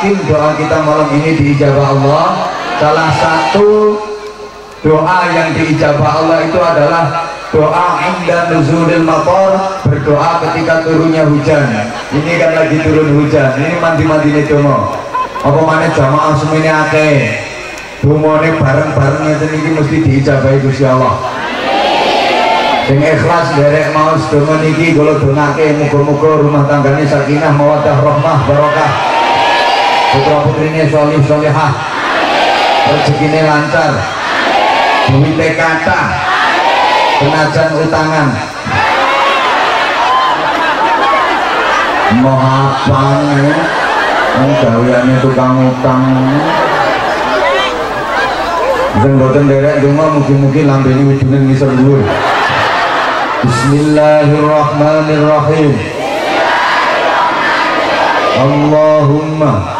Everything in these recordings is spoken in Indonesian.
yakin doa kita malam ini diijabah Allah. Salah satu doa yang diijabah Allah itu adalah doa inda nuzulil matar berdoa ketika turunnya hujan. Ini kan lagi turun hujan. Ini mandi-mandi ini domo apa mana jamaah semuanya akeh? Dumone bareng-bareng ngeten iki mesti diijabahi Gusti Allah. Sing ikhlas derek mau sedonga niki kula dongake muga-muga rumah tanggane sakinah mawaddah rahmah barokah putra putrine solih solihah. Rezekine lancar. Duwite kathah. Penajan utangan. Mau apa gaweane tukang utang. Sing boten derek donga mugi-mugi lambene widune ngisor dhuwur. Bismillahirrahmanirrahim. Allahumma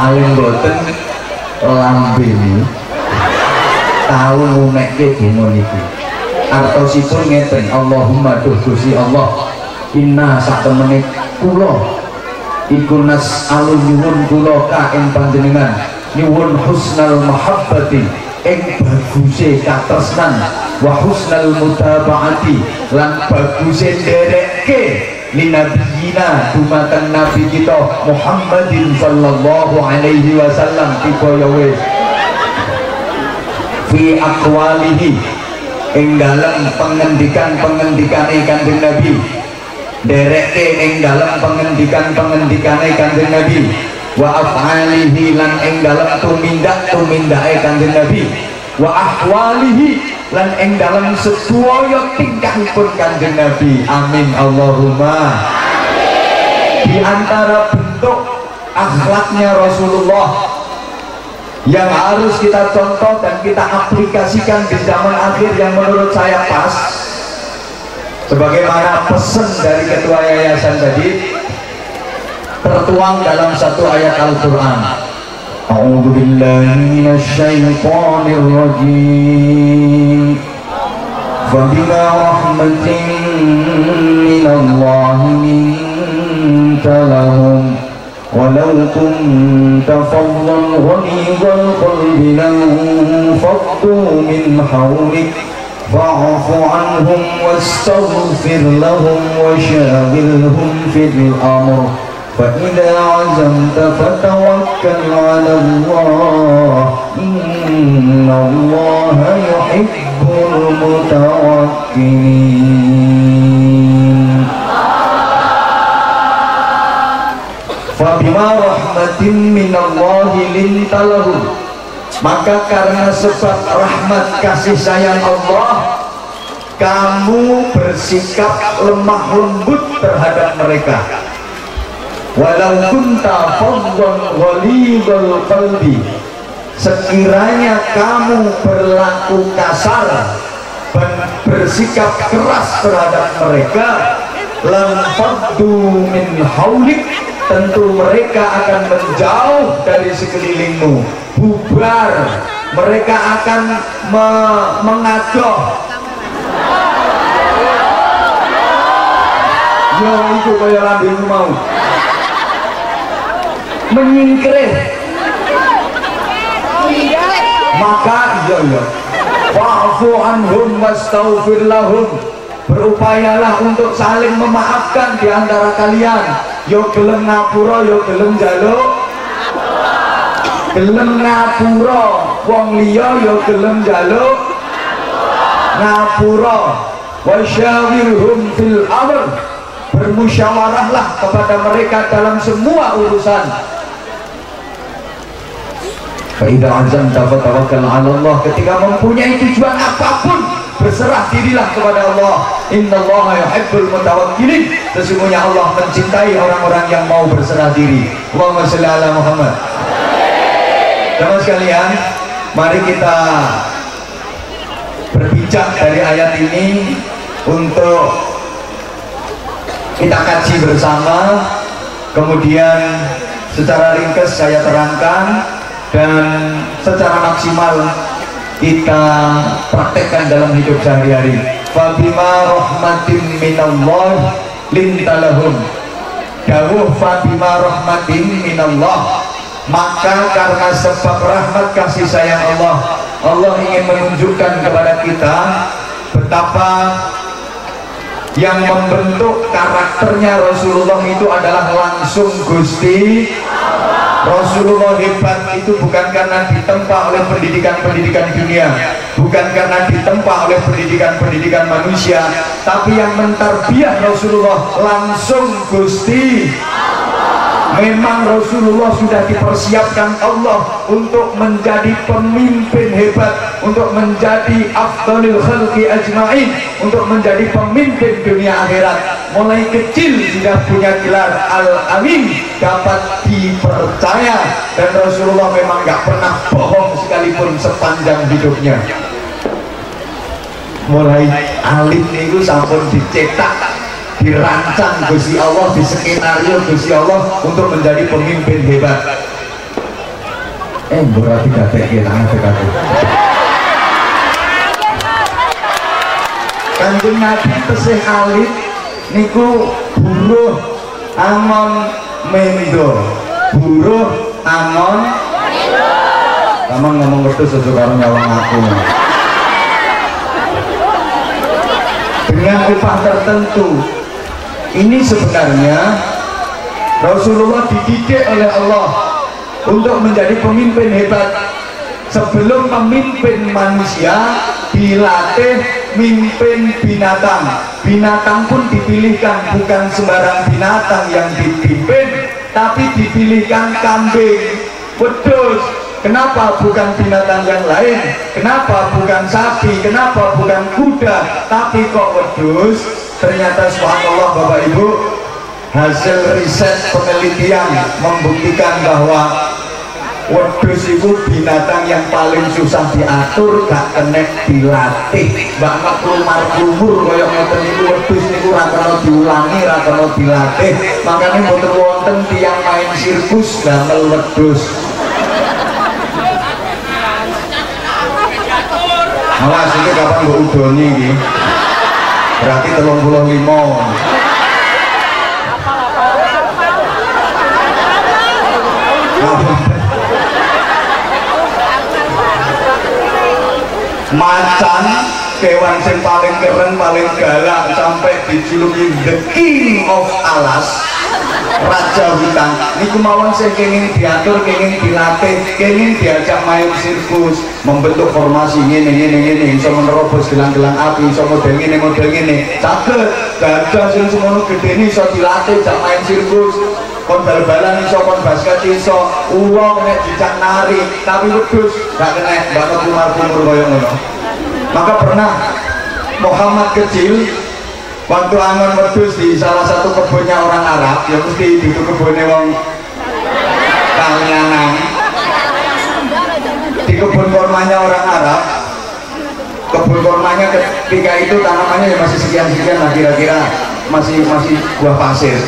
paling boten lambene tahu ngunekke donga niki artosipun ngeten Allahumma duh Gusti Allah inna satemene kula iku nas alu nyuwun kula ka ing panjenengan nyuwun husnal mahabbati ing baguse katresnan wa husnal mutabaati lan baguse nderekke linabiyina dumateng nabi kita Muhammadin sallallahu alaihi wasallam tiba ya fi akwalihi ing dalem pengendikan-pengendikane Kanjeng Nabi. Dereke ing dalem pengendikan-pengendikane Kanjeng Nabi. Wa af'alihi lan ing dalem tumindak-tumindake Kanjeng Nabi wa ahwalihi lan ing dalam sedaya tingkahipun kanjeng Nabi. Amin. Allahumma. Di antara bentuk akhlaknya Rasulullah yang harus kita contoh dan kita aplikasikan di zaman akhir yang menurut saya pas sebagaimana pesan dari ketua yayasan tadi tertuang dalam satu ayat Al-Quran أعوذ بالله من الشيطان الرجيم. فبما رحمة من الله لنت لهم ولو كنت فظا غليظ القلب لانفضوا من حولك فاعف عنهم واستغفر لهم وشاغلهم في الأمر. فإذا عزمت فتوكل على الله إن الله يحب المتوكلين فبما رحمة من الله لنت لهم maka karena sebab rahmat kasih sayang Allah kamu bersikap lemah lembut terhadap mereka walau kunta faddan ghalidhal qalbi sekiranya kamu berlaku kasar dan bersikap keras terhadap mereka lam faddu min haulik tentu mereka akan menjauh dari sekelilingmu. Bubar mereka akan me mengadoh yo itu kaya mau menyingkir maka iya iya. Wa'fu anhum wastaghfir lahum. Berupayalah untuk saling memaafkan di antara kalian. Yo gelem ngapura yo gelem jaluk gelem ngapura wong liya yo gelem jaluk ngapura wasyawirhum fil amr. Bermusyawarahlah kepada mereka dalam semua urusan Faidah azam tafatawakal Allah. Ketika mempunyai tujuan apa pun berserah dirilah kepada Allah. Innallaha yuhibbul mutawakkilin. Sesungguhnya Allah mencintai orang-orang yang mau berserah diri. Allahumma sholli ala Muhammad. Teman sekalian mari kita berbicara dari ayat ini untuk kita kaji bersama. Kemudian secara ringkas saya terangkan dan secara maksimal kita praktekkan dalam hidup sehari-hari. Fabima rahmatin minallah lintalahum. Dawuh fabima rahmatin minallah. Maka karena sebab rahmat kasih sayang Allah Allah ingin menunjukkan kepada kita betapa yang membentuk karakternya Rasulullah itu adalah langsung Gusti Rasulullah hebat itu bukan karena ditempa oleh pendidikan-pendidikan dunia bukan karena ditempa oleh pendidikan-pendidikan manusia tapi yang mentarbiah Rasulullah langsung Gusti. Memang Rasulullah sudah dipersiapkan Allah untuk menjadi pemimpin hebat untuk menjadi afdalil khalqi ajma'in untuk menjadi pemimpin dunia akhirat mulai kecil sudah punya gelar Al-Amin dapat dipercaya. Dan Rasulullah memang gak pernah bohong sekalipun sepanjang hidupnya. Mulai alim itu sampun dicetak dirancang Gusti Allah di skenario Gusti Allah untuk menjadi pemimpin hebat. Eh berarti gak kita sekali kanjeng Nabi tesih alit niku buruh angon mendo buruh angon sama ngomong betul sesuatu nyawang aku. Dengan upah tertentu. Ini sebenarnya Rasulullah dididik oleh Allah untuk menjadi pemimpin hebat. Sebelum memimpin manusia dilatih mimpin binatang binatang pun dipilihkan bukan sembarang binatang yang dipimpin tapi dipilihkan kambing. Wedus kenapa bukan binatang yang lain? Kenapa bukan sapi? Kenapa bukan kuda? Tapi kok wedus ternyata subhanallah bapak ibu hasil riset penelitian membuktikan bahwa wedus itu binatang yang paling susah diatur gak kena dilatih. Mbak mak kumar kumur kaya ngoten niku wedus niku ra kena diulangi ra kena dilatih. Makanya mboten wonten tiang main sirkus damel wedus Awas ini kapan mbok udoni iki? Berarti 35 macan kewan yang paling keren paling galak sampai dijuluki the king of alas raja hutan. Ini kemauan saya ingin diatur ingin dilatih ingin diajak main sirkus membentuk formasi ini ini ini bisa menerobos gelang-gelang api bisa model ini model ini sakit gajah sing semono gede ini bisa dilatih jak main sirkus kon bal-balan iso kon basket iso. Uang nek dicak nari tapi wedus gak kena banget kumar-kumur kaya ngono. Maka pernah Muhammad kecil waktu angon wedus di salah satu kebunnya orang Arab ya mesti itu kebunnya wong Kalyanang di kebun kormanya orang Arab kebun kormanya ketika itu tanamannya ya masih sekian-sekian lah kira-kira masih masih buah pasir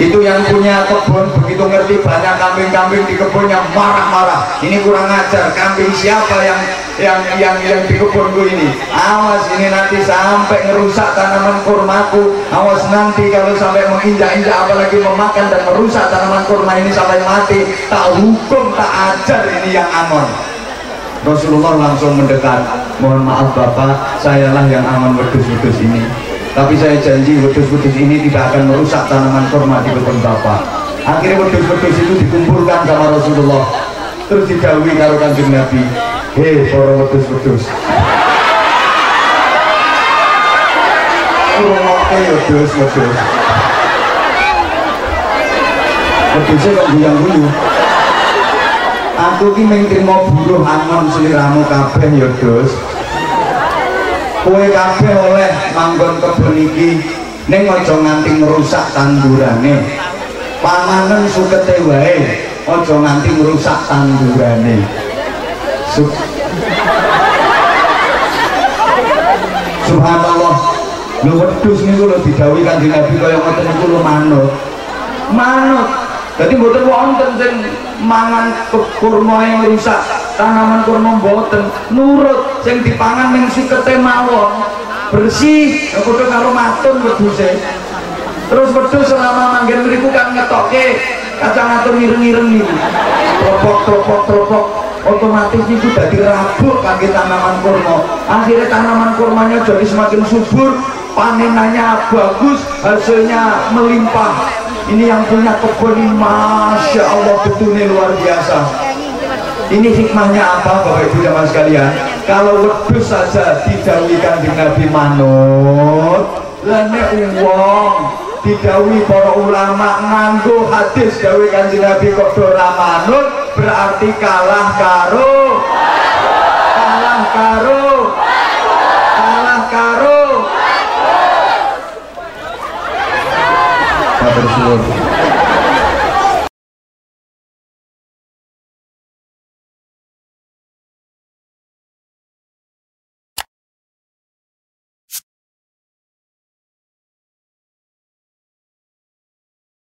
itu yang punya kebun begitu ngerti banyak kambing-kambing di kebunnya marah-marah. Ini kurang ajar kambing siapa yang yang yang yang di kebunku ini? Awas ini nanti sampai ngerusak tanaman kurmaku. Awas nanti kalau sampai menginjak-injak apalagi memakan dan merusak tanaman kurma ini sampai mati. Tak hukum tak ajar ini yang aman. Rasulullah langsung mendekat mohon maaf Bapak sayalah yang aman wedus-wedus ini tapi saya janji wedus-wedus ini tidak akan merusak tanaman kurma di kebun bapak. Akhirnya wedus-wedus itu dikumpulkan sama Rasulullah. Terus didawi karo kanjeng Nabi. Hei para wedus-wedus kurungoknya wedus wedus wedusnya kok guyang-guyu aku ini mengterima buruh angon seliramu kabeh ya kowe kabeh oleh manggon kebon iki. Ning aja nganti ngrusak tandurane panganan sukete wae. Aja nganti ngrusak tandurane Sub Subhanallah. Lu wedhus niku lho didhawuhi Kanjeng Nabi kaya ngoten niku lho manut. Manut. Jadi mboten wonten sing mangan kurma yang rusak tanaman kurma mboten nurut sing dipangan ning sikete mawon. Bersih padha karo matun wedhuse. Terus wedhus selama manggen mriku kan ngetoke kacang atur ireng-ireng niku. Tropok tropok tropok otomatis itu jadi rabuk kaki tanaman kurma. Akhirnya tanaman kurmanya jadi semakin subur panenannya bagus hasilnya melimpah. Ini yang punya kebun Masya Allah betulnya luar biasa ini hikmahnya apa Bapak Ibu zaman sekalian? Kalau wedus saja didawikan di Nabi Manut lene uang didawi para ulama nganggo hadis dawi kanji Nabi kok dora manut berarti kalah karo kalah karo kalah karo Matur suwun